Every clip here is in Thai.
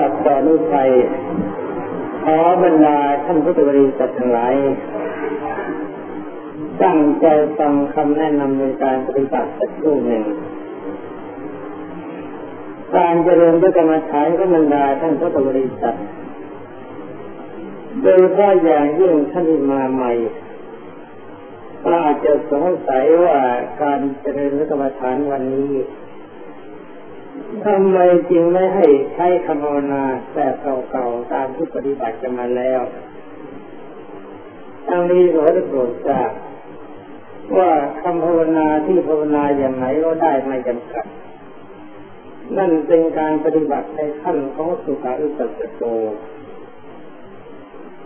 ดับต่อนุไปขอบรรดาท่านพุทธบริษัททั้งหลายตั้งใจฟังคำแนะนำในการปฏิบัติสักครู่หนึ่ง การเจริญพระกรรมฐานก็บรรดาท่านพุทธบริษัทโดยเฉพาะอย่างยิ่งท่านมีมาใหม่ก็อาจจะสงสัยว่าการเจริญพระกรรมฐานวันนี้ ทำไมจึงไม่ให้ใช้คำภาวนาแบบเก่าๆตามที่ปฏิบัติกันมาแล้วทั้งนี้ขอได้โปรดทราบว่าคำภาวนาที่ภาวนาอย่างไหนก็ได้ไม่จำกัด นั่นเป็นการปฏิบัติในขั้นของสุขาอุปสโก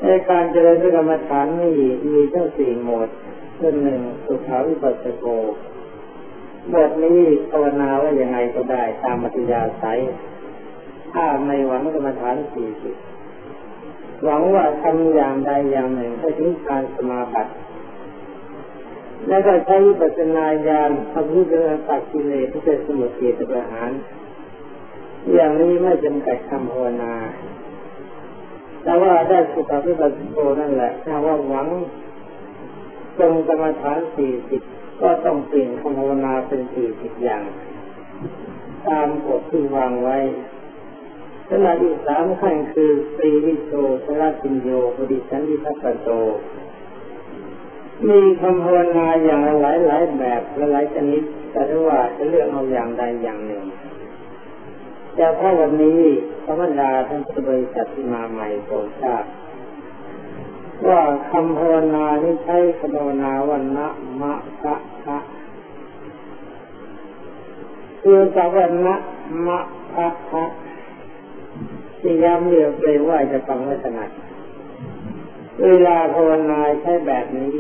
ในการเจริญกรรมฐานนี่มีทั้งสี่หมดคือหนึ่งสุขาวิปัสโก บทนี้ภาวนาว่ายังไงก็ได้ตามมัธยาศัยถ้าไม่หวังกรรมฐานสี่สิบหวังว่าทำอย่างใดอย่างหนึ่งให้ถึงการสมาบัติ แล้วก็ใช้วิปัสสนาญาณทำให้เกิดตักกิเลสที่เป็นสมุทเทตประหาร อย่างนี้ไม่จำกัดคำภาวนา แต่ว่าได้สุขวิปัสสโกนั่นแหละถ้าว่าหวังตรงกรรมฐานสี่สิบ ก็ต้องเปลี่ยนคำภาวนาเป็นสี่สิบอย่าง ตามกฎที่วางไว้ขณะที่สามขั้นคือปรีวิโชสลาตินโยปฏิสันติทัพโต มีคำภาวนาอย่างหลายหลายแบบและหลายชนิด แต่ว่าจะเลือกเอาอย่างใดอย่างหนึ่งจะพาวันนี้ธรรมดาท่านผู้บริษัทที่มาใหม่โปรดทราบ ว่าคำภาวนาที่ใช้คำภาวนาวันนะมะพะพะคือกับวันนะมะพะพะที่ย้ำเรียกเลยว่าจะฟังไม่ถนัดเวลาภาวนาใช้แบบนี้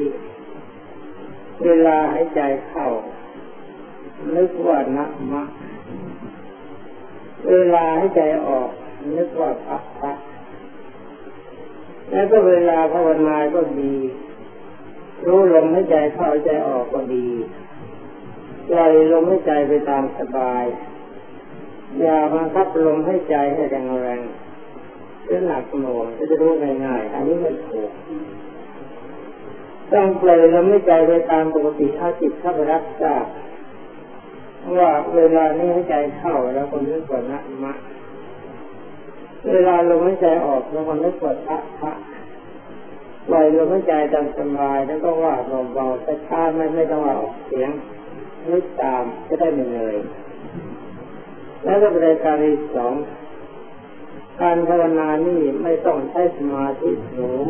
เวลาให้ใจเข้านึกว่านะมะ เวลาให้ใจออก นึกว่าพะพะ แล้วก็เวลาภาวนาก็ดี รู้ลมให้ใจเข้าใจออกก็ดีปล่อยลมให้ใจไปตามสบาย อย่าบังคับลมให้ใจให้แรงแรงเรื่องหนักหน่วงจะรู้ง่ายๆอันนี้ไม่ถูกต้องปล่อยลมให้ใจไปตามปกติถ้าจิตเข้าไปรับทราบว่าเวลานี้ให้ใจเข้าแล้วคนนึกว่านะมะ เวลาลมหายใจออกแล้วมันไม่ปวดพระพระปล่อยลมหายใจตามสบายแล้วก็ว่าเบาๆช้าไม่ไม่ต้องออกเสียงนึกตามจะได้ไม่เหนื่อยแล้วก็รายการที่สองการภาวนานี่ไม่ต้องใช้สมาธิสูง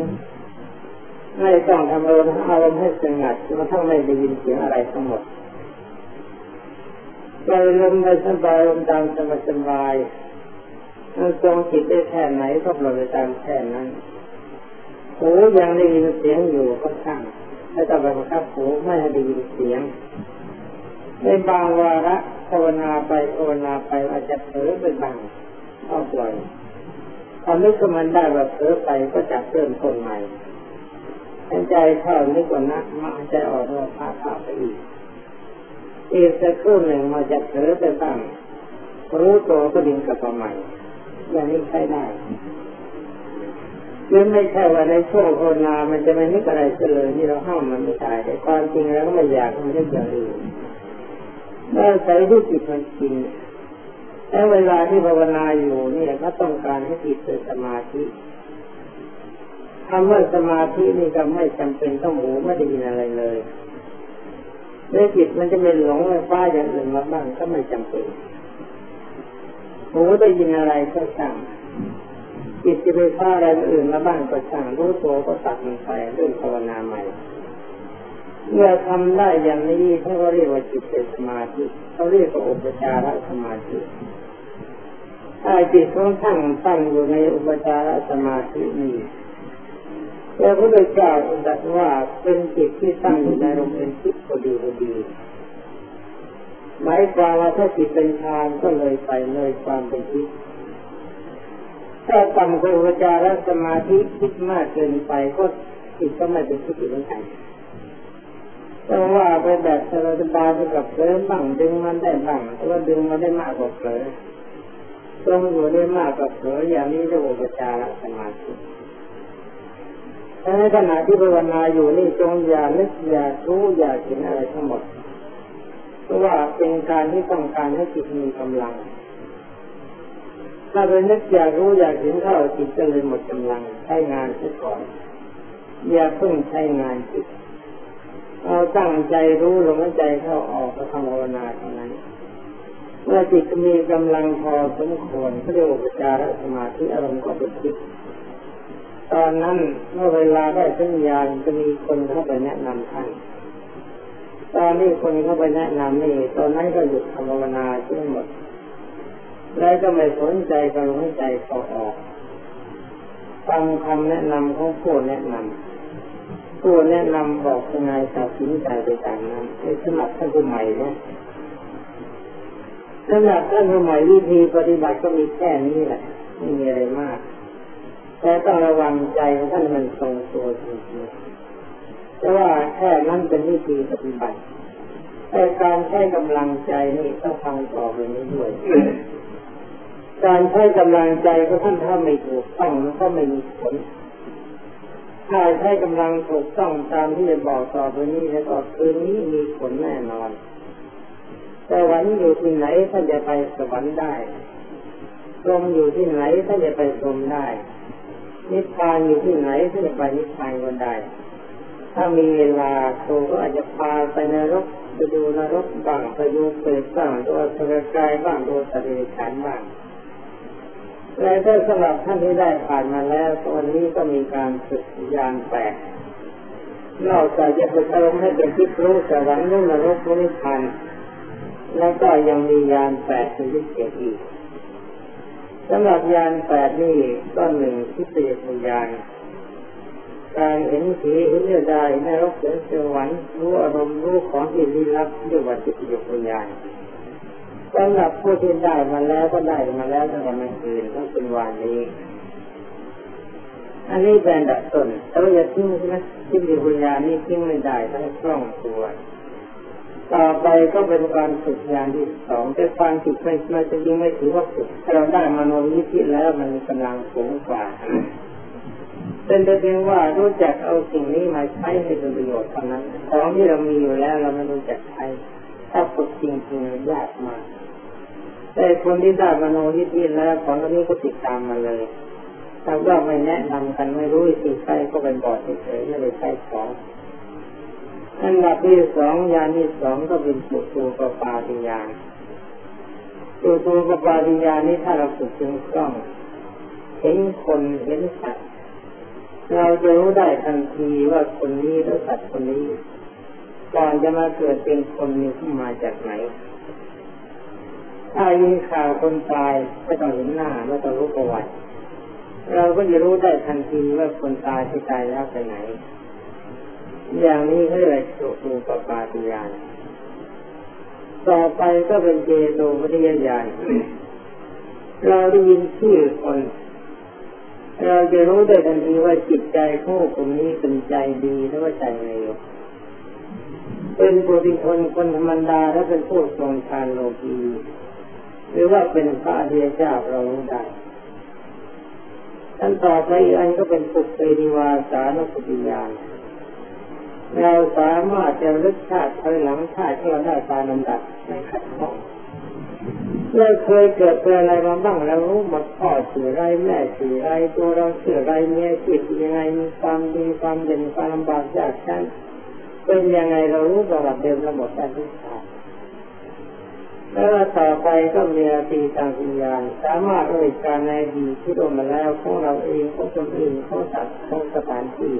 ไม่ต้องทำอารมณ์อารมณ์ให้สงัดจนกระทั่งไม่ได้ยินเสียงอะไรทั้งหมดปล่อยลมไปสบายลมตามสบายสบาย มันทรงจิตได้แค่ไหนก็ปล่อยไปตามแค่นั้นหูยังได้ยินเสียงอยู่ก็ช่างไม่ต้องไปบังคับหูไม่ให้ได้ยินเสียงในบางวาระภาวนาไปภาวนาไปอาจจะเผลอไปบ้างต้องปล่อยทำให้กมันได้แบบเผลอไปก็จับเริ่มต้นใหม่ใจเข้านึกว่านะมาใจออกว่าพาพาไปอีกอีกสักครู่หนึ่งมาจะเผลอไปบ้างรู้ตัวก็ดึงกลับมาใหม่ อย่างนี้ใช้ได้หรือไม่ใช่ว่าในช่วงโคนามันจะไม่นึกอะไรเลยนี่เราห้ามมันไม่ได้แต่ความจริงแล้วก็ไม่อยากมันได้อย่างอื่นเมื่อใส่ที่จิตมันจริงแล้วเวลาที่ภาวนาอยู่เนี่ยก็ต้องการให้จิตเป็นสมาธิคำว่าสมาธินี่ก็ไม่จำเป็นต้องหูไม่ได้ยินอะไรเลยเมื่อจิตมันจะไม่หลงไปฟ้าอย่างอื่นมาบ้างก็ไม่จำเป็น หูได้ยินอะไรก็ช่างจิตจะไปฟ้าอะไรอื่นมาบ้างก็ช่างรู้ตัวก็ตัดมันไปเรื่องภาวนาใหม่ เมื่อทำได้อย่างนี้เขาก็เรียกว่าจิตเป็นสมาธิเขาเรียกว่าอุปจารสมาธิถ้าจิตของท่านตั้งอยู่ในอุปจารสมาธินี้พระพุทธเจ้าตรัสว่าเป็นจิตที่ตั้งอยู่ในลมเป็นทิพย์พอดีพอดี หมายความว่าถ้าจิตเป็นฌานก็เลยไปเลยความเป็นทิพย์ถ้าต่ำกว่าจารสมาธิคิดมากเกินไปก็จิตก็ไม่เป็นทิพย์เหมือนกันแต่ว่าไปแบบสบายๆไปกับเผลอบ้างดึงมันได้บ้างแต่ว่าดึงมันได้มากกว่าเผลอทรงอยู่ได้มากกับเสืออย่างนี้เรียกว่าจารสมาธิในขณะที่ภาวนาอยู่นี่จงอย่านึกอย่ารู้อย่าเห็นอะไรทั้งหมด เพราะว่าเป็นการที่ต้องการให้จิตมีกำลัง ถ้าเป็นนึกอยากรู้อยากเห็นเข้าจิตจะเลยหมดกำลังใช้งานซะก่อนอย่าเพิ่งใช้งานจิตเอาตั้งใจรู้ลมหายใจเข้าออกก็ทำภาวนาเท่านั้นเมื่อจิตมีกำลังพอสมควรเขาเรียกว่าจารสมาธิอารมณ์ก็เป็นจิตตอนนั้นเมื่อเวลาได้สัญญาณจะมีคนเข้าไปแนะนำท่าน ตอนนี้คนเขาไปแนะนำนี่ ตอนนั้นก็หยุดทำภาวนาทั้งหมด แล้วก็ไม่สนใจกับลมหายใจเขาออกฟังคำแนะนำของผู้แนะนำผู้แนะนำบอกยังไงตัดสินใจไปตามนั้นในสมัครท่านผู้ใหม่นะสำหรับท่านผู้ใหม่วิธีปฏิบัติก็มีแค่นี้แหละไม่มีอะไรมาก แต่ต้องระวังใจของท่านมันทรงตัวจริงๆ ว่าแค่นั้นเป็นวิธีปฏิบัติแต่การใช้กำลังใจนี่ต้องฟังต่อไปนี้ด้วย การใช้กำลังใจของท่านถ้าไม่ถูกต้องมันก็ไม่มีผลถ้าใช้กำลังถูกต้องตามที่จะบอกต่อไปนี้แล้วก็คืนนี้มีผลแน่นอนแต่วันอยู่ที่ไหนท่านจะไปสวรรค์ได้ลมอยู่ที่ไหนท่านจะไปลมได้ นิพพานอยู่ที่ไหนถ้านจะไปนิพพานก็ได้ ถ้ามีเวลาครูก็อาจจะพาไปนรกไปดูนรกบ้างไปดูเปรตบ้างดูสรกายบ้างดูสติฉันบ้างและถ้าสำหรับท่านที่ได้ผ่านมาแล้วตอนนี้ก็มีการฝึกยานแปดนอกจากจะฝึกอารมณ์ให้เป็นที่รู้สวรรค์รู้นรกรู้นิพพานแล้วก็ยังมียานแปดเป็นพิเศษอีกสำหรับยานแปดนี่ก็หนึ่งทิฏฐิปัญญา การเห็นผีเห็นเนื้อได้ในรกเห็นสวรรค์รู้อารมณ์รู้ของที่ลี้ลับเรียกว่าทิฏฐิปัญญาสำหรับผู้ที่ได้มาแล้วก็ได้มาแล้วตั้งแต่เมื่อคืนตั้งเป็นวันนี้ อันนี้เป็นดับต้นแต่ว่าอย่าทิ้งนะทิฏฐิปัญญานี่ทิ้งไม่ได้ทั้งคล่องตัวต่อไปก็เป็นการฝึกงานที่สองแต่ความฝึกไม่ไม่จะยิ่งไม่ถือว่าฝึกถ้าเราได้มโนวิธิแล้วมันกำลังสูงกว่า เป็นแต่เพียงว่ารู้จักเอาสิ่งนี้มาใช้ให้เป็นประโยชน์เท่านั้น ของที่เรามีอยู่แล้วเราไม่รู้จักใช้ถ้าฝึกจริงๆยากมากแต่คนที่ได้มโนวิธิแล้วของนี้ก็ติดตามมาเลยถ้าว่าไม่แนะนำกันไม่รู้สิ่งใช้ก็เป็นบอดเฉยๆไม่ได้ใช้ของอันดับที่สองยานที่สองก็เป็นปุตูปปาติยานปุตูปปาติยานนี้ถ้าเราฝึกถึงกล้อง เห็นคนเห็นสัตว์ เราจะรู้ได้ทันทีว่าคนนี้หรือสัตว์คนนี้ก่อนจะมาเกิดเป็นคนนี้ขึ้นมาจากไหน ถ้ายินข่าวคนตายไม่ต้องเห็นหน้าไม่ต้องรู้ประวัติ เราก็จะรู้ได้ทันทีว่าคนตายที่ตายแล้วไปไหน อย่างนี้เขาเรียกสุตูปปาติยานต่อไปก็เป็นเจโตวิทยญาณเราได้ยินชื่อคน เราจะรู้ได้ทันทีว่าจิตใจของคนนี้เป็นใจดีหรือว่าใจเลวเป็นบุตรคนคนธรรมดาและเป็นผู้ทรงฌานโลกีหรือว่าเป็นพระเดียเจ้าเรารู้ได้ท่านต่อไปอันก็เป็นปุตเตนิวาสานุปติญาณเราสามารถจะลึกชาติภายหลังชาติที่เราได้ตามลำดับในขัดข้อง เราเคยเกิดเป็นอะไรมาบ้างเรารู้หมดพ่อสื่อไรแม่สื่อไรตัวเราสื่อไรเมียจิตยังไงมีความดีความเด่นความลำบากยากชั้นเป็นยังไงเรารู้ประวัติเดิมเราหมดแต่ทุกชาติแล้วต่อไปก็มีอาตีทางวิญญาณสามารถเอาเหตุการในดีที่โดนมาแล้วของเราเองของคนอื่นของสัตว์ของสถานที่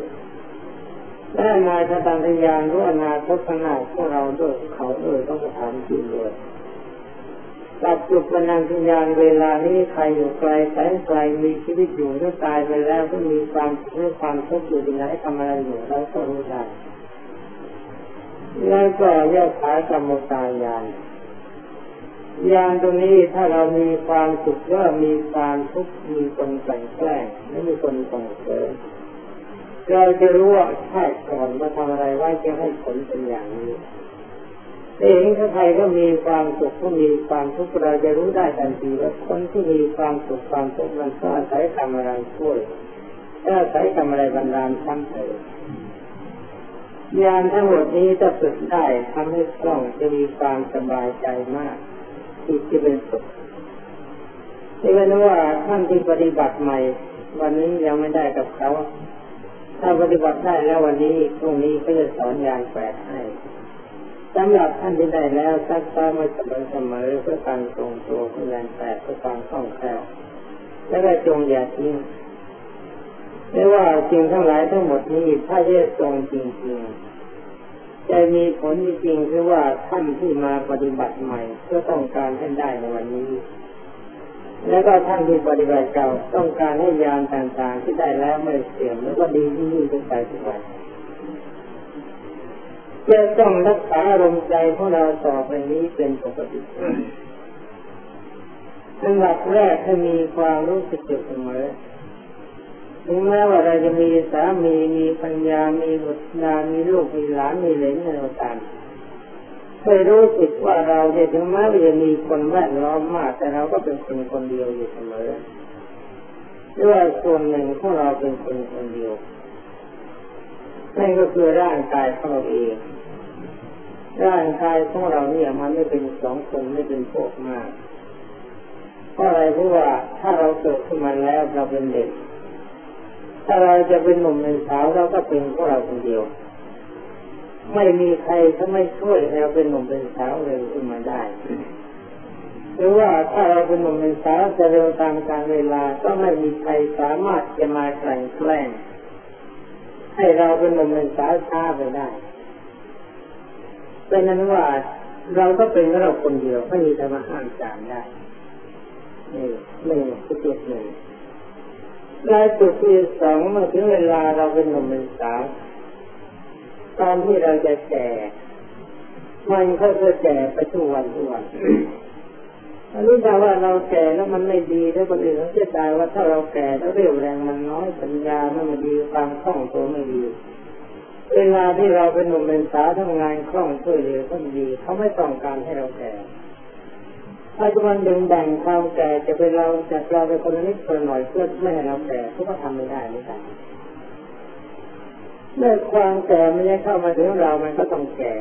และนายะตันทยานรู้อนาคตข้างหน้าของเราด้วยเขาด้วยต้องสถานที่ด้วย ตัดจุดปนังทิญาณเวลานี้ใครอยู่ไกลแสนไกลมีชีวิตอยู่หรือตายไปแล้วก็มีความเรื่องความทุกข์อยู่ที่ไหนทำอะไรอยู่เราก็รู้ได้แล้วก็แยกขายกรรมตายานยานตรงนี้ถ้าเรามีความสุขก็มีความทุกข์มีคนแข่งแกล้งไม่มีคนส่งเสริมเราจะรู้ว่าชาติก่อนมาทำอะไรไว้จะให้ผลเป็นอย่างนี้ เองถ้าใครก็มีความสุขก็มีความทุกข์เราจะรู้ได้ทันทีว่าคนที่มีความสุขความทุกข์มันก็อาศัยทำอะไรช่วยอาศัยทำอะไรบรรดาลทั้งเถิดยานทั้งหมดนี้จะฝึกได้ทำให้คล่องจะมีความสบายใจมากจิตจะเป็นสุขที่เป็นว่าท่านที่ปฏิบัติใหม่ วันนี้ยังไม่ได้กับเขา ถ้าปฏิบัติได้แล้ววันนี้พรุ่งนี้ก็จะสอนยานแปดให้ สำหรับท่านที่ได้แล้วซักซ้อมมาเสมอเสมอเพื่อการทรงตัวเพื่อการแปดเพื่อความคล่องแคล่วและก็จงอย่าทิ้งไม่ว่าสิ่งทั้งหลายทั้งหมดนี้ถ้าจะทรงจริงๆจะมีผลจริงคือว่าท่านที่มาปฏิบัติใหม่เพื่อต้องการให้ได้ในวันนี้ แล้วก็ท่านที่ปฏิบัติเก่าต้องการให้ยานต่างๆที่ได้แล้วไม่เสื่อมแล้วก็ดีที่ยิ่งขึ้นไปทุกวัน จะต้องรักษาอารมณ์ใจของเราต่อไปนี้เป็นปกติอันดับแรกให้มีความรู้สึกอยู่เสมอถึงแม้ว่าเราจะมีสามี มีปัญญา มีบุตรดามีลูก มีหลาน มีเหลนอะไรต่างให้รู้สึกว่าเราเนี่ยถึงแม้ว่าจะมีคนแวดล้อมมาก แต่เราก็เป็นคนคนเดียวอยู่เสมอด้วยส่วนหนึ่งของเราเป็นคนคนเดียวนั่นก็คือร่างกายของเราเอง ร่างกายของเราเนี่ยมันไม่เป็นสองคนไม่เป็นพวกมากเพราะอะไรเพราะว่าถ้าเราเกิดขึ้นมาแล้วเราเป็นเด็ก ถ้าเราจะเป็นหนุ่มเป็นสาวเราก็เป็นพวกเราคนเดียว ไม่มีใครถ้าไม่ช่วยให้เราเป็นหนุ่มเป็นสาวเลยขึ้นมาได้หรือว่าถ้าเราเป็นหนุ่มเป็นสาวจะเร็วตามการเวลาก็ไม่มีใครสามารถจะมาแข่งแกล้งให้เราเป็นหนุ่มเป็นสาวช้าไปได้ เป็นนั้นว่าเราก็เป็นเราคนเดียวไม่มีใครมาห้ามจานได้นี่หนึ่งจุดหนึ่งรายจุดที่สองเมื่อถึงเวลาเราเป็นหนุ่มเป็นสาวตอนที่เราจะแก่มันก็จะแก่ไปทุกวันทุกวันอันนี้ถ้าว่าเราแก่แล้วมันไม่ดีแล้วคนอื่นเขาจะตายว่าถ้าเราแก่แล้วเรี่ยวแรงมันน้อยปัญญาไม่ดีความคล่องตัวไม่ดี เวลาที่เราเป็นหนุ่มเป็นสาวทำงานคล่องช่วยเหลือคนดีเขาไม่ต้องการให้เราแก่ถ้าจะมันดึงแบ่งความแก่จะเป็นเราจะเราเป็นคนนิดคนหน่อยเพื่อไม่ให้เราแก่เขาก็ทำไม่ได้ไม่ได้เมื่อความแก่ไม่ได้เข้ามาถึงเรามันก็ต้องแก่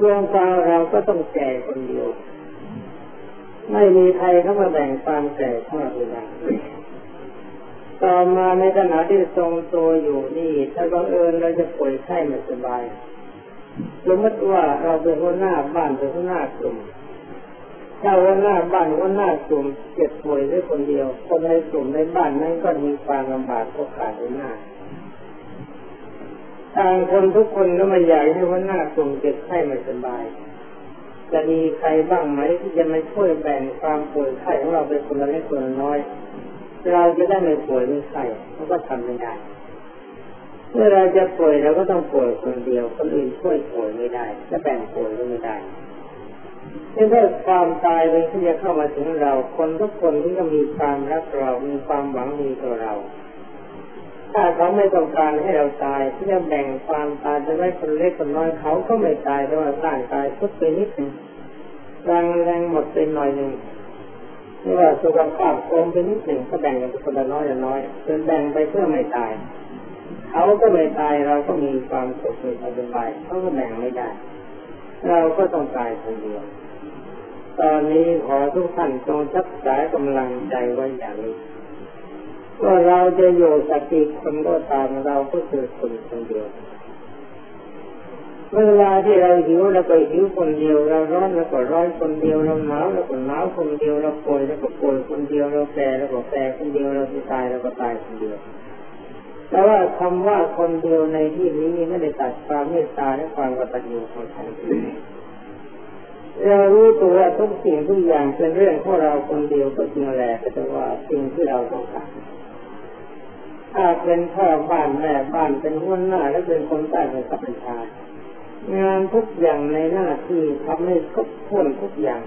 ดวงตาเราก็ต้องแก่คนเดียว ไม่มีใครเข้ามาแบ่งความแก่เข้ามาได้ ต่อมาในขณะที่ทรงตัวอยู่นี่ ถ้าบังเอิญเราจะป่วยไข้ไม่สบายสมมติว่าเราเป็นหัวหน้าบ้านเป็นหัวหน้ากลุ่มถ้าหัวหน้าบ้านหัวหน้ากลุ่มเจ็บป่วยด้วยคนเดียว คนในกลุ่มในบ้านนั้นก็มีความลำบากโอกาสหัวหน้าทางคนทุกคนก็ไม่อยากให้หัวหน้ากลุ่มเจ็บไข้ไม่สบายจะมีใครบ้างไหมที่จะมาช่วยแบ่งความป่วยไข้ของเราเป็นคนละเล็กคนละน้อย เราจะได้ไม่ป่วยไม่ไข้เราก็ทำไม่ได้ เมื่อเราจะป่วยเราก็ต้องป่วยคนเดียว คนอื่นช่วยป่วยไม่ได้จะแบ่งป่วยก็ไม่ได้เมื่อความตายเป็นที่จะเข้ามาถึงเรา คนทุกคนที่ก็มีความรักเรามีความหวังดีต่อเรา ถ้าเขาไม่ต้องการให้เราตายที่จะแบ่งความตายจะไว้คนเล็กคนน้อยเขาก็ไม่ตายเพราะว่าร่างกายทุกไปนิดหนึ่งแรงแรงหมดไปหน่อยหนึ่ง นี่ว่าสุขภาพโกงไปนิดหนึ่งก็แบ่งกันคนละน้อยละน้อยจนแบ่งไปเพื่อไม่ตาย เขาก็ไม่ตายเราก็มีความสุขมีความสบายเขาก็แบ่งไม่ได้ เราก็ต้องตายคนเดียว ตอนนี้ขอทุกท่านจงชักสายกำลังใจไว้อย่างนี้ว่าเราจะอยู่สักกี่คนก็ตามเราก็คือคนคนเดียว เวลาที่เราหิวเราก็หิวคนเดียวเราร้อนเราก็ร้อนคนเดียวเราหนาวเราก็หนาวคนเดียวเราป่วยเราก็ป่วยคนเดียวเราแก่เราก็แก่คนเดียวเราตายเราก็ตายคนเดียวแต่ว่าคำว่าคนเดียวในที่นี้ไม่ได้ตัดความเมตตาและความกตัญญูของท่านเรารู้ตัวว่าทุกสิ่งทุกอย่างเป็นเรื่องของเราคนเดียวก็จริงแหละแต่ว่าสิ่งที่เราต้องการถ้าเป็นพ่อบ้านแม่บ้านเป็นหัวหน้าและเป็นคนใต้เป็นสัมชา งานทุกอย่างในหน้าที่ทำให้ครบถ้วนทุกอย่าง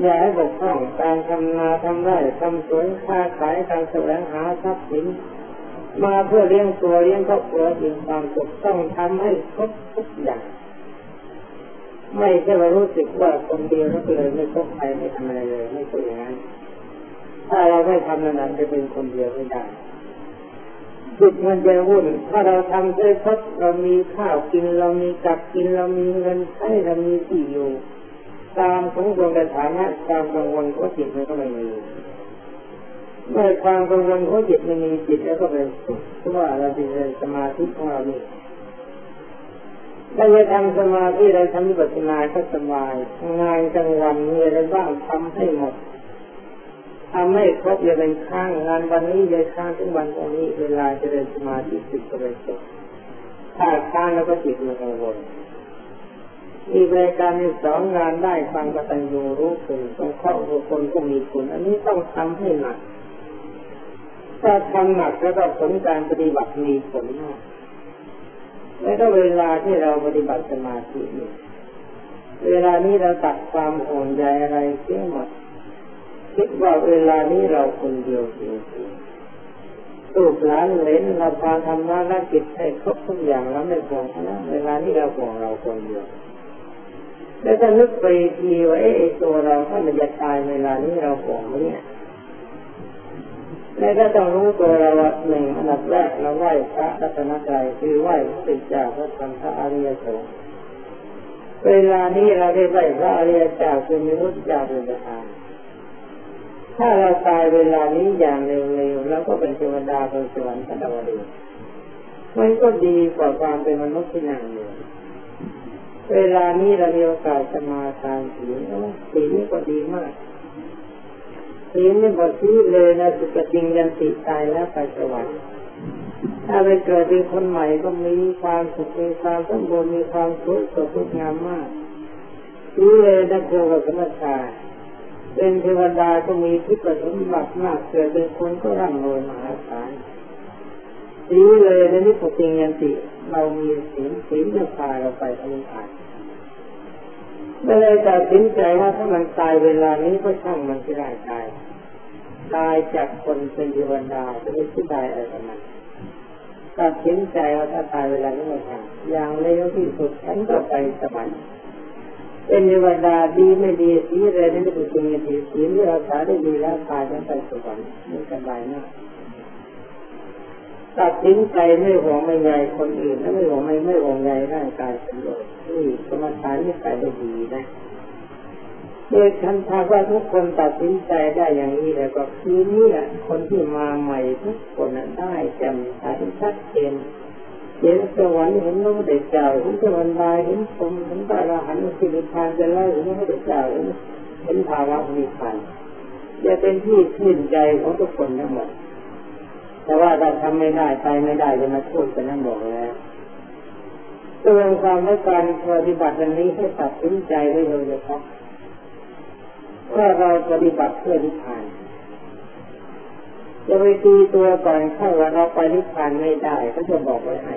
อย่าให้บกพร่องการทำนาทำไร่ทำสวนค้าขายการแสวงหาทรัพย์สิน มาเพื่อเลี้ยงตัวเลี้ยงครอบครัวจริงความสุขต้องทำให้ครบทุกอย่าง ไม่ใช่ว่ารู้สึกว่าคนเดียวแล้วเลยไม่พบใครไม่ทำอะไรเลย ไม่ใช่อย่างนั้นถ้าเราไม่ทำนั้นจะเป็นคนเดียวไม่ได้ จิตมันจะวุ่นถ้าเราทำด้วยพบเรามีข้าวกินเรามีกับกินเรามีเงินใช้เรามีที่อยู่ตามสมควรกับฐานะตามกังวลก็จิตมันก็ไม่มีเมื่อความกังวลของจิตไม่มีจิตแล้วก็เป็นสุขเพราะว่าเราเป็นสมาธิของเรานี่ถ้าจะทำสมาธิเราทำวิปัสสนาก็สบายงานกลางวันมีอะไรบ้างทำให้หมด ทำให้ครบอย่าเป็นข้างงานวันนี้อย่าข้างทุกวันตรงนี้ เวลาจะเดินสมาธิจิตก็เป็นสุขถ้าข้างแล้วก็จิตมันกังวลอีกรายการที่สองงานได้ฟังกตัญญูรู้คุณต้องเข้าบุคคลก็มีคุณ อันนี้ต้องทำให้หนักถ้าทำหนักแล้วก็ผลการปฏิบัติมีผลมากแล้วก็เวลาที่เราปฏิบัติสมาธินี่เวลานี้เราตัดความห่วงใยอะไรเสียหมด คิดว่าเวลานี้เราคนเดียวจริงๆลูกหลานเลนเราพาทำหน้าและจิตให้ครบทุกอย่างแล้วไม่ห่วงนะเวลานี้เราห่วงเราคนเดียวแล้วถ้านึกไปทีว่าไอ้ตัวเราถ้ามันจะตายเวลานี้เราห่วงไหมเนี่ยแล้วก็ต้องรู้ตัวเราหนึ่งอันดับแรกเราไหว้พระรัตนตรัยคือไหว้พระเจ้าพระธรรมพระอริยสงฆ์เวลานี้เราได้ไหว้พระอริยเจ้าคือมีพุทธเจ้าเป็นประธาน ถ้าเราตายเวลานี้อย่างเร็วๆแล้วก็เป็นเทวดาบนสวรรค์ชั้นดาวดึงมันก็ดีกว่าความเป็นมนุษย์ที่นั่งอยู่เวลานี้เรามีโอกาสสมาทานศีลศีลนี่ก็ดีมากศีลนี่บอกชี้เลยนะสุกจริงยันติตายแล้วไปสวรรค์ถ้าไปเกิดเป็นคนใหม่ก็มีความสุขมีความสมบูรณ์มีความสุขสดงามมากชี้เลยนะเกี่ยวกับสมถะ เป็นเทวดาก็มีทิพย์สมบัติมากเกิดเป็นคนก็ร่ำรวยมหาศาลชี้เลยในนี้ปกติยันติเรามีศีลศีลจะพาเราไปอนิพพานไม่เลยตัดสินใจว่าถ้ามันตายเวลานี้ก็ช่างมันที่ได้ตายตายจากคนเป็นเทวดาจะไม่คิดได้อะไรกันมันตัดสินใจว่าถ้าตายเวลานี้ไม่ทำอย่างเร็วที่สุดฉันก็ไปสวรรค์ เป็นเทวดาดีไม่ดีสีอะไรนั่นเป็จริงดีสีที่เราสาได้ดีแล้วตายแล้วไปสวรรค์ไม่สบายมากตัดสินใจไม่ห่วงไม่ใยคนอื่นและไม่ห่วงไม่ไม่ห่วงใยร่างกายเป็นเลยนี่สมถะนี่ไปได้ดีนะโดยคันทาว่าทุกคนตัดสินใจได้อย่างนี้แล้วก็ทีนี้แหละคนที่มาใหม่ทุกคนได้แจ่มใสชัดเจน เห็นสวรรค์เห็นพระพุทธเจ้าเห็นสวรรค์ได้เห็นสมเห็นพระอรหันต์สิริพานจะไล่เห็นพระพุทธเจ้าเห็นภาวะนิพพานจะเป็นที่ชื่นใจของทุกคนทั้งหมดแต่ว่าถ้าทำไม่ได้ไปไม่ได้จะมาพูดกันนั่นบอกแล้วตัวความในการปฏิบัติอันนี้ให้ตัดสินใจไว้เลยนะครับว่าเราปฏิบัติเพื่อนิพพาน จะไปตีตัวก่อนเข้าว่าเราไปนิพพานไม่ได้ก็จะบอกไว้ให้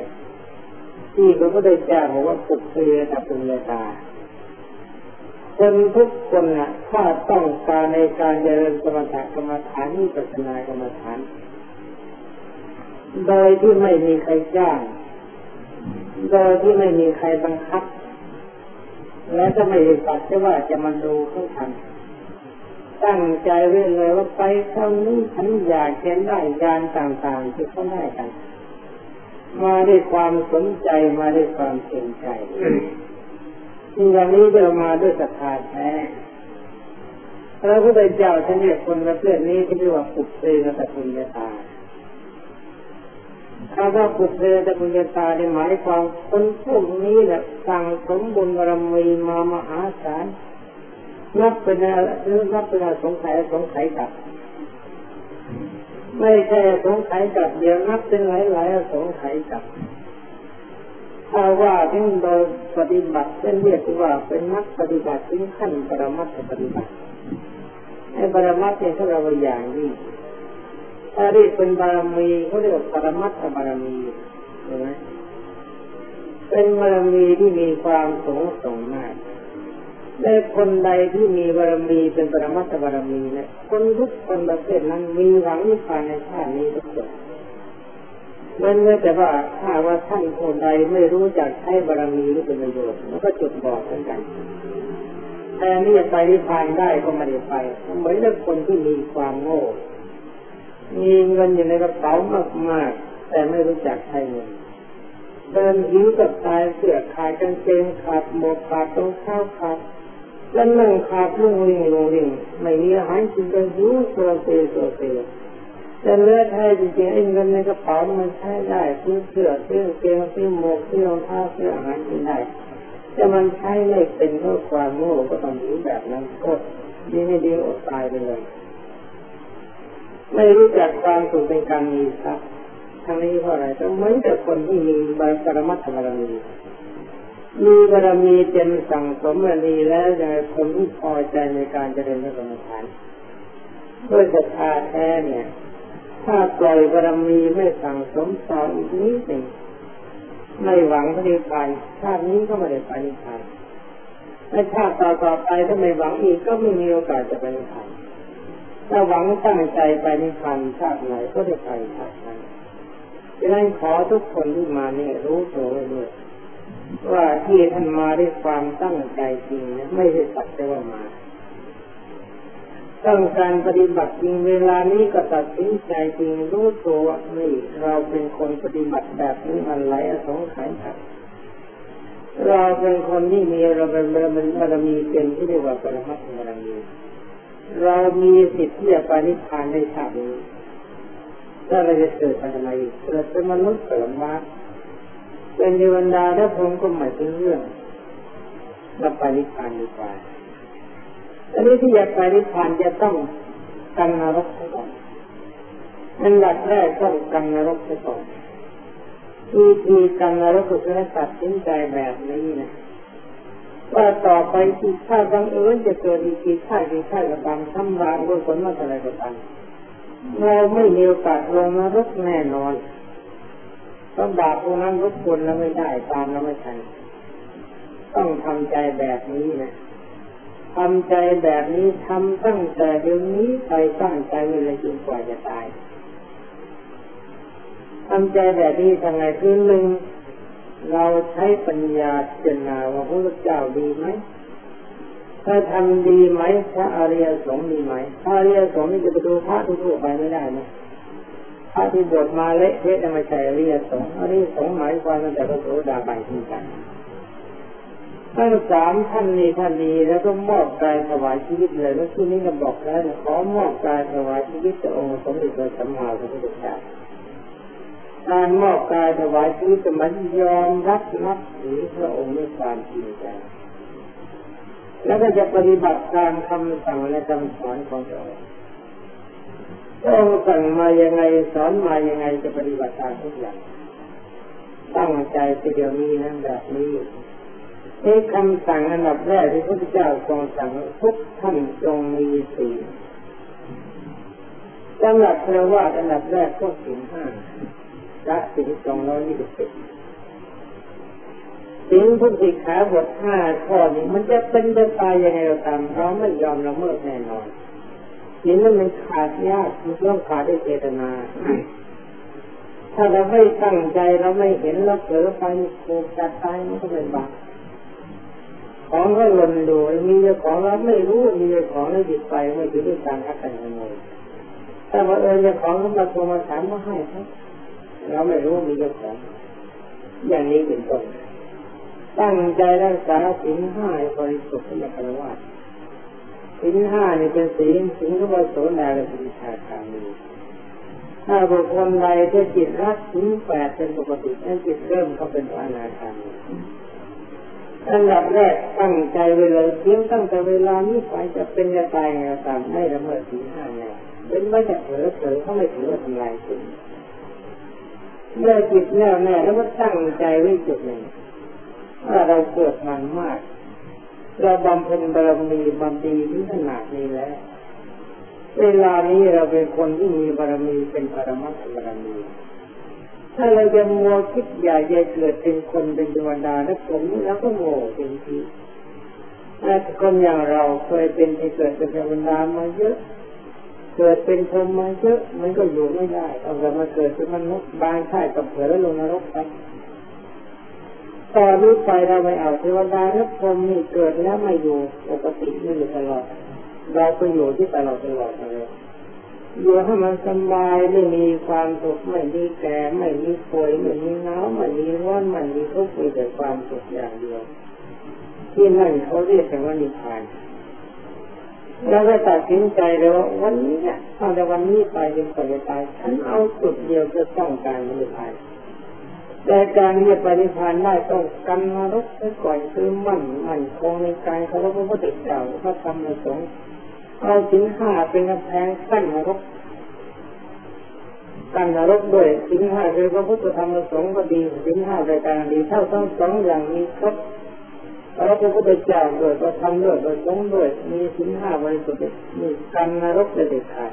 ที่พระพุทธเจ้าบอกว่าปุกเรือกับปุญญาตาคนทุกคนนะถ้าต้องการในการเจริญสมถะกรรมฐานนี่ปัจนากรรมฐาน โดยที่ไม่มีใครจ้าง โดยที่ไม่มีใครบังคับ และก็ไม่ได้ตัดว่าจะมาดูเขาทำ ตั้งใจไว้เลยว่าไปเท่านี้ฉันอยากเห็นได้ยานต่างๆที่เขาได้กัน มาด้วยความสนใจมาด้วยความเต็มใจที่อย่างนี้เดินมาด้วยศรัทธาแท้พระพุทธเจ้าท่านเรียกคนประเภทนี้ที่เรียกว่าปุเตนตะคุญญาตาคำว่าปุเพตบุญญาตาในหมายความคนพวกนี้แหละสั่งสมบุญบารมีมามหาศาล นับเป็นหรือนับเป็นสงสัยสงสัยกับ ไม่ใช่สงสัยกับเดี๋ยวนับเป็นหลายหลายสงสัยกับถ้าว่าที่โดยปฏิบัติเรียกว่าเป็นนักปฏิบัติถึงขั้นปรมัตถปฏิบัติให้ปรมัตถ์เนี่ยเขาเราอย่างนี้ถ้าเรียกเป็นบารมีเขาเรียกว่าปรมัตถบารมีใช่ไหมเป็นบารมีที่มีความสงส่งมาก และคนใดที่มีบารมีเป็นปรมัตถบารมีเนี่ยคนทุกคนประเภทนั้นมีหวังนิพพานในชาตินี้ทุกคนนั่นก็แต่ว่าถ้าว่าท่านคนใดไม่รู้จักใช้บารมีหรือเป็นประโยชน์มันก็จุดบอดเหมือนกันแต่นี่ไปนิพพานได้ก็ไม่ได้ไปเหมือนกับคนที่มีความโง่มีเงินอยู่ในกระเป๋ามากๆแต่ไม่รู้จักใช้เงินเดินหิวกับตายเสือขาดกางเกงขาดหมวกขาดรองเท้าขาด แล้วนั่งขาดลุ่งวิ่งลงวิ่งไม่มีอาหารกินก็หิวโซเซโซเซแต่เลือดให้จริงๆไอ้เงินในกระเป๋ามันใช้ได้ซื้อเสื้อซื้อเกงซื้อหมวกซื้อรองเท้าซื้ออาหารกินได้แต่มันใช้ไม่เป็นเพราะความโง่ก็ต้องอยู่แบบนั้นก็ดีไม่ดีอดตายไปเลย ไม่รู้จักความสุขเป็นการมีทรัพย์ทั้งนี้เพราะอะไรก็เหมือนกับคนที่มีบารปรมัตถบารมี มีบารมีเต็มสั่งสมบารมีแล้วจะคนที่พอใจในการเจริญพระกรรมฐานด้วยศรัทธาแท้เนี่ย ถ้าปล่อยบารมีไม่สั่งสมสออีกนิดหนึ่งไม่หวังพระนิพพานชาตินี้ก็ไม่ได้ไปนิพพานในชาติต่อต่อไปถ้าไม่หวังอีกก็ไม่มีโอกาสจะไปนิพพานถ้าหวังตั้งใจไปนิพพานชาติไหนก็ได้ไปชาตินั้นดังนั้นขอทุกคนที่มาเนี่ยรู้ตัวไว้ด้วย ว่าที่ท่านมาด้วยความตั้งใจจริงนะไม่ใช่สักแต่ว่ามาต้องการปฏิบัติจริงเวลานี้ก็ตัดสินใจจริงรู้ตัวว่านี่เราเป็นคนปฏิบัติแบบนี้มันไหลอสงไขยครับเราเป็นคนที่มีเราเป็นบารมีเป็นที่เรียกว่าปรมัตถบารมีเรามีสิทธิ์ที่จะไปนิพพานในชาตินี้ถ้าเราจะเกิดไปทำไมเกิดเป็นมนุษย์เกิดมา เป็นเทวดาแล้วผมก็หมายถึงเรื่องเราไปนิพพานดีกว่าอันนี้ที่อยากไปนิพพานจะต้องกันนรกก่อนอันดับแรกต้องกันนรกก่อนวิธีกันนรกคือตัดสินใจแบบนี้นะว่าต่อไปที่ชาติบังเอิญจะเกิดอีกกี่ชาติกี่ชาติก็ตามทำบาปกุศลมาอะไรก็ตามเราไม่มีโอกาสลงนรกแน่นอน เพราบาปพวกนั้นรบกวนเราไม่ได้ตามเราไม่ทันต้องทำใจแบบนี้นะทำใจแบบนี้ทำตั้งแต่เดี๋ยวนี้ไปตั้งใจเวลาจนกว่าจะตายทำใจแบบนี้ทำไงคือหนึ่งเราใช้ปัญญาเจรนาว่าพระเจ้าดีไหมถ้าทำดีไหมพระอริยสงฆ์ดีไหมพระอริยสงฆ์นี่จะไปดูพระทั่วไปไม่ได้นะ พระที่บวชมาเละเทะไม่ใช่อริยสงฆ์อริยสงฆ์หมายความว่าแต่พระโสดาบันที่กันทั้งสามท่านนี้ท่านนี้แล้วก็มอบกายถวายชีวิตเลยแล้วที่นี้ก็บอกแล้วขอมอบกายถวายชีวิตต่อองค์สมเด็จพระสัมมาสัมพุทธเจ้าการมอบกายถวายชีวิตมันยอมรับนับถือพระองค์ด้วยความจริงใจแล้วก็จะปฏิบัติตามคำสั่งและคำสอนของพระองค์ องค์สั่งมายังไงสอนมายังไงจะปฏิบัติตามทุกอย่างตั้งใจเดียวนี้นั่นแบบนี้นี่คำสั่งอันดับแรกที่พระพุทธเจ้าทรงสั่งทุกท่านจงมีศีสำหรับพระว่าอันดับแรกก็ศีลห้าละศีลสองร้อยยี่สิบเจ็ดศีลพุทธิขาบทห้าข้อนี้มันจะเป็นจะตายยังไงเราตามเราไม่ยอมละเมิดแน่นอน ศีลนั้นมันขาดยากมันต้องขาดด้วยเจตนา ถ้าเราไม่ตั้งใจเราไม่เห็นเราเผลอไปถูกจัดตายมันก็เป็นบาปของก็หล่นดูมีเจ้าของเราไม่รู้มีเจ้าของแล้วจิตไปไม่ถือด้วยการทักกันยังไงแต่ว่าเออเจ้าของเขามาโทรมาถามว่าให้ครับเราไม่รู้มีเจ้าของ อย่างนี้เป็นต้นตั้งใจรักษาสิ่งห้าบริสุทธิ์ในคารวะ สิ่งห้านี่เป็นสิงสิ่งที่ว่าโสดาและปิชาคามีถ้าบุคคลใดที่จิตรักสิ่งแปดเป็นปกตินั่นจิตเริ่มเขาเป็นอนาคามีอันดับแรกตั้งใจเวลาเพียงตั้งแต่เวลานี้ไปจะเป็นจะตายไงตามไม่ละเมิดสีห้าไงเป็นไม่จะเผลอเผลอเขาไม่ถือว่าทำลายสิ่งเมื่อจิตแน่วแน่แล้วก็ตั้งใจไว้จุดหนึ่งว่าเราเกิดมันมาก เราบำเพ็ญบารมีบำดีที่ขนาดนี้แล้ว เวลานี้เราเป็นคนที่มีบารมีเป็นปรมัตถบารมี ถ้าเราจะมัวคิดอยากจะเกิดเป็นคนเป็นเทวดาแล้วผมแล้วก็โง่จริงทีถ้าคนอย่างเราเคยเป็นที่เกิดเป็นเทวดามาเยอะเคเกิดเป็นพรหมมาเยอะมันก็อยู่ไม่ได้เอาแต่มาเกิดเป็นมนุษย์บางชาติก็เผลอลงนรกไป ตอนี้ไปเราไม่เอาเทวดาและพรหมนี่เกิดแล้วไม่อยู่ปกติไม่อยู่ตลอด เราก็อยู่ที่ตลอดตลอดเลยอยู่ให้มันสบายไม่มีความสุขไม่มีแก่ไม่มีป่วยไม่มีหนาวไม่มีร้อนไม่มีทุกข์มีแต่ความสุขอย่างเดียว ที่นั่นเขาเรียกกันว่านิพพานแล้วก็ตัดสินใจเลยว่าวันนี้เนี่ยตั้งแต่วันนี้ไปจนกว่าจะตายฉันเอาจุดเดียวจะต้องการนิพพาน แต่การที่ปฏิพานได้ต้องกันนรกไว้ก่อนคือมั่นมั่นคงในการเคารพพระพุทธเจ้าพระธรรมในสงฆ์เอาสินห้าเป็นกำแพงกั้นนรกกั้นนรกด้วยสินห้าคือพระพุทธธรรมสงฆ์ก็ดีสินห้ารายการดีเท่าทั้งสองอย่างนี้ครบพระพุทธเจ้าด้วยพระธรรมด้วยพระสงฆ์ด้วยมีสินห้าบริสุทธิ์มีกันนรกเด็ดขาด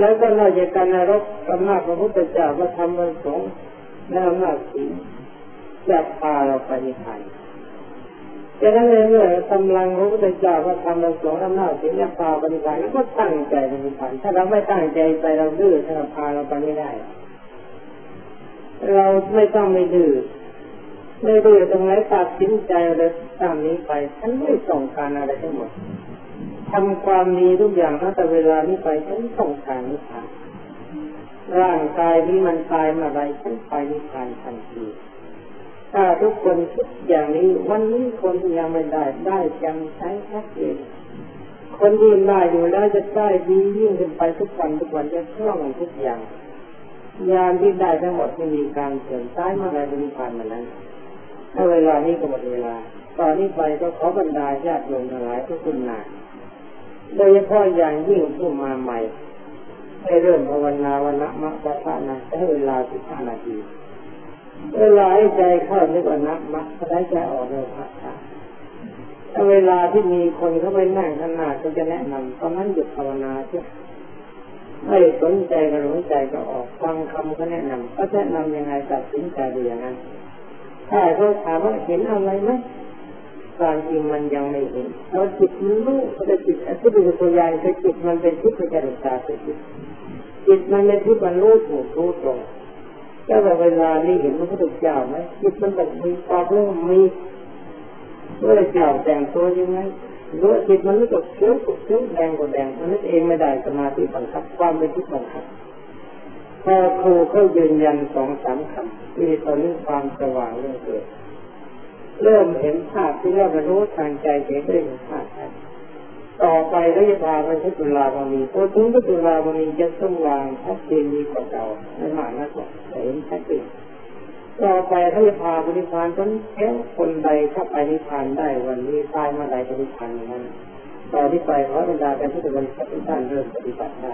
แล้วก็นอกจากการนรกอำนาจพระพุทธเจ้าก็ทำเป็นสงฆ์และอำนาจศีลจะพาเราไปนิพพานดังนั้นเมื่อกำลังพระพุทธเจ้าก็ทำเป็นสงฆ์อำนาจศีลจะพาไปนิพพานแล้วก็ตั้งใจไปนิพพานถ้าเราไม่ตั้งใจไปเราดื้อถ้าพาเราไปไม่ได้ เราไม่ต้องไม่ดื้อไม่ดื้อตรงไหนตัดสินใจเลยตามนี้ไปฉันไม่ต้องการอะไรทั้งหมด ทำความดีทุกอย่างตั้งแต่เวลานี้ไปฉันต้องการนิพพานร่างกายที่มันตายมาไรฉันไปนิพพานทันทีถ้าทุกคนคิดอย่างนี้ วันนี้คนที่ยังไม่ได้ได้ยังใช้ชัดเจนคนที่ได้อยู่แล้วจะได้ดียิ่งขึ้นไปทุกวันทุกวันจะคล่องทุกอย่างยานที่ได้ทั้งหมดไม่มีการเสื่อมซ้ายมาอไรนิพพานมานั้นถ้าเวลานี้ก็หมดเวลาตอนนี้ไปก็ขอบรรดาญาติโยมทั้งหลายทุกคนนา โดยเฉพาะอย่างยิ่งผู้มาใหม่ให้เริ่มภาวนาวันละมะปะทะนะใช้เวลาสิบห้านาทีเวลาให้ใจเข้านึกว่านักมักได้ใจออกเลยพักถ้าเวลาที่มีคนเข้าไปนั่งขนาดก็จะแนะนำตอนนั้นหยุดภาวนาเช่ไม่สนใจก็รู้ใจก็ออกฟังคำเขาแนะนำก็แนะนำยังไงตัดสินใจอย่างนั้นถ้าเขาถามว่าเห็นอะไรไหม ความจริงมันยังไม่เห็นเราจิตมันรู้แต่จิตที่เป็นตัวอย่างคือจิตมันเป็นทิพยจารตาคือจิตจิตมันเป็นที่มันรู้ถูกรู้ตรงแต่เวลานี้เห็นพระพุทธเจ้าไหมจิตมันแบบมีความรู้มีพระเจ้าแต่งตัวยังไงรู้จิตมันรู้จักเคี้ยวกับเคี้ยวแดงกับแดงมันนึกเองไม่ได้สมาธิบังคับความเป็นที่บังคับพอครูเขายืนยันสองสามคำมีตอนนี้ความสว่างเรื่องเกิด เริ่มเห็นภาพที่เรียกว่ารู้ทางใจเห็นได้เห็นภาพต่อไปก็จะพาไปที่ตุลาบามีพอถึงที่ตุลาบามีจะสว่างชัดเจนดีกว่าเก่าไม่มากนักแต่เห็นชัดเจนต่อไปเขาจะพาไปนิพานจนแค่คนใดถ้าไปนิพพานได้วันนี้ตายเมื่อใดจะนิพานนั้นต่อที่ไปเพราะเวลาการที่จะบริษัทท่านเริ่มปฏิบัติได้